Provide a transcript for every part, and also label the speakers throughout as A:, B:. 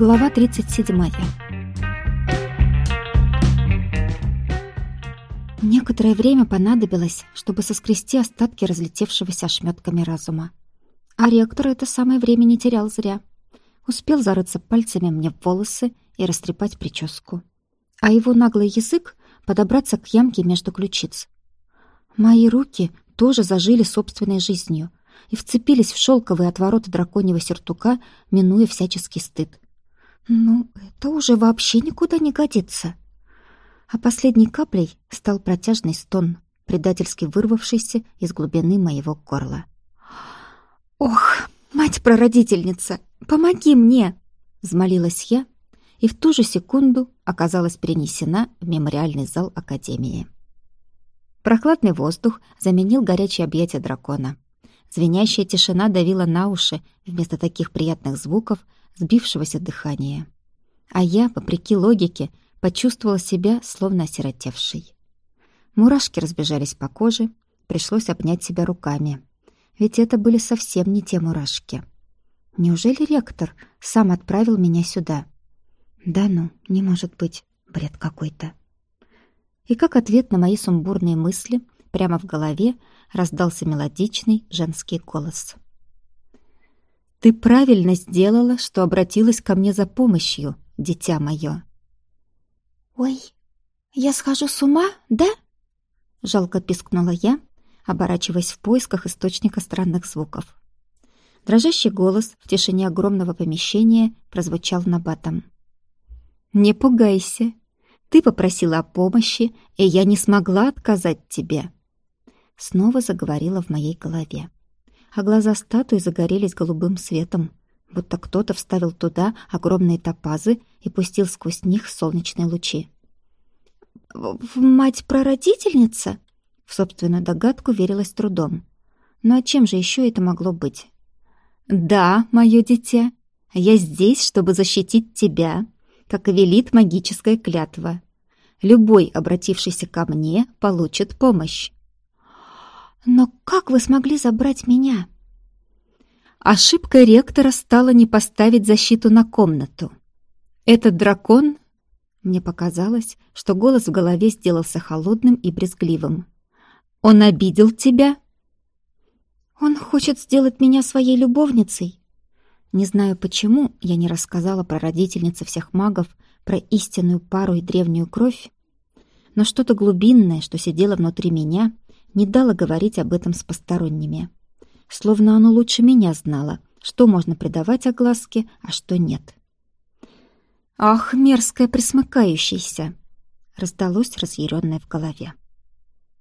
A: Глава 37. Некоторое время понадобилось, чтобы соскрести остатки разлетевшегося ошметками разума. А ректор это самое время не терял зря. Успел зарыться пальцами мне в волосы и растрепать прическу. А его наглый язык подобраться к ямке между ключиц. Мои руки тоже зажили собственной жизнью и вцепились в шелковые отвороты драконьего сюртука, минуя всяческий стыд. Ну, это уже вообще никуда не годится. А последней каплей стал протяжный стон, предательски вырвавшийся из глубины моего горла. «Ох, мать-прародительница, помоги мне!» — взмолилась я, и в ту же секунду оказалась перенесена в мемориальный зал Академии. Прохладный воздух заменил горячее объятие дракона. Звенящая тишина давила на уши вместо таких приятных звуков — сбившегося дыхания. А я, вопреки логике, почувствовала себя словно осиротевшей. Мурашки разбежались по коже, пришлось обнять себя руками. Ведь это были совсем не те мурашки. Неужели ректор сам отправил меня сюда? Да ну, не может быть, бред какой-то. И как ответ на мои сумбурные мысли, прямо в голове раздался мелодичный женский голос — ты правильно сделала, что обратилась ко мне за помощью, дитя мое. Ой, я схожу с ума, да? Жалко пискнула я, оборачиваясь в поисках источника странных звуков. Дрожащий голос в тишине огромного помещения прозвучал набатом. «Не пугайся. Ты попросила о помощи, и я не смогла отказать тебе». Снова заговорила в моей голове а глаза статуи загорелись голубым светом, будто кто-то вставил туда огромные топазы и пустил сквозь них солнечные лучи. «Мать-прародительница?» В собственную догадку верилась трудом. «Ну а чем же еще это могло быть?» «Да, мое дитя, я здесь, чтобы защитить тебя, как велит магическая клятва. Любой, обратившийся ко мне, получит помощь. «Но вы смогли забрать меня?» Ошибкой ректора стало не поставить защиту на комнату. Этот дракон... Мне показалось, что голос в голове сделался холодным и брезгливым. «Он обидел тебя?» «Он хочет сделать меня своей любовницей». Не знаю почему я не рассказала про родительницы всех магов, про истинную пару и древнюю кровь, но что-то глубинное, что сидело внутри меня, не дало говорить об этом с посторонними. Словно оно лучше меня знало, что можно придавать огласке, а что нет. «Ах, мерзкая присмыкающаяся!» раздалось разъяренное в голове.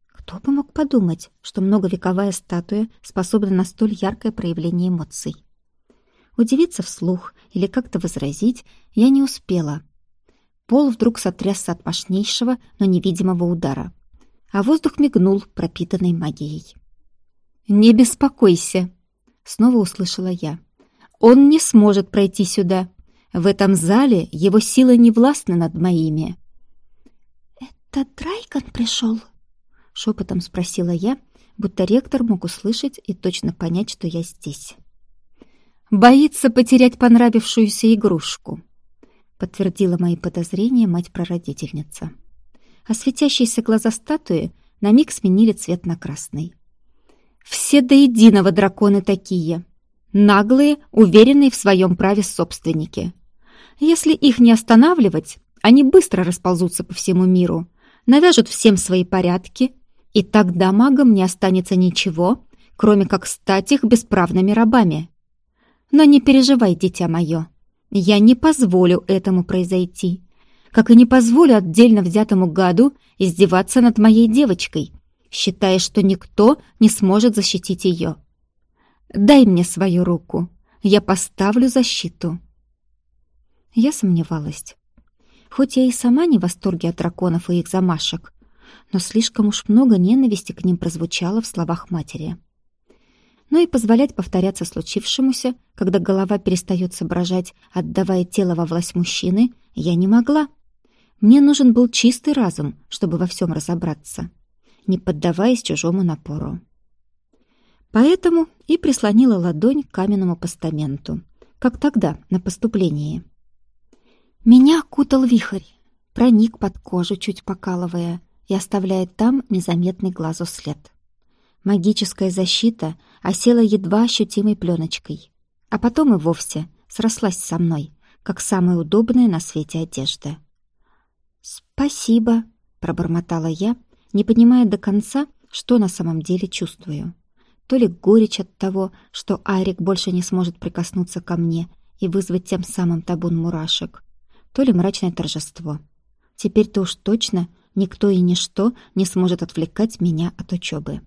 A: Кто бы мог подумать, что многовековая статуя способна на столь яркое проявление эмоций? Удивиться вслух или как-то возразить я не успела. Пол вдруг сотрясся от мощнейшего, но невидимого удара а воздух мигнул, пропитанный магией. «Не беспокойся!» — снова услышала я. «Он не сможет пройти сюда. В этом зале его силы не властны над моими». «Это Драйкон пришел?» — шепотом спросила я, будто ректор мог услышать и точно понять, что я здесь. «Боится потерять понравившуюся игрушку», — подтвердила мои подозрения мать-прародительница а светящиеся глаза статуи на миг сменили цвет на красный. «Все до единого драконы такие. Наглые, уверенные в своем праве собственники. Если их не останавливать, они быстро расползутся по всему миру, навяжут всем свои порядки, и тогда магам не останется ничего, кроме как стать их бесправными рабами. Но не переживай, дитя мое, я не позволю этому произойти как и не позволю отдельно взятому гаду издеваться над моей девочкой, считая, что никто не сможет защитить ее. Дай мне свою руку, я поставлю защиту. Я сомневалась. Хоть я и сама не в восторге от драконов и их замашек, но слишком уж много ненависти к ним прозвучало в словах матери. Но и позволять повторяться случившемуся, когда голова перестает соображать, отдавая тело во власть мужчины, я не могла. Мне нужен был чистый разум, чтобы во всем разобраться, не поддаваясь чужому напору. Поэтому и прислонила ладонь к каменному постаменту, как тогда, на поступлении. Меня окутал вихрь, проник под кожу, чуть покалывая, и оставляет там незаметный глазу след. Магическая защита осела едва ощутимой пленочкой, а потом и вовсе срослась со мной, как самая удобная на свете одежда. «Спасибо», — пробормотала я, не понимая до конца, что на самом деле чувствую. То ли горечь от того, что Айрик больше не сможет прикоснуться ко мне и вызвать тем самым табун мурашек, то ли мрачное торжество. Теперь-то уж точно никто и ничто не сможет отвлекать меня от учебы.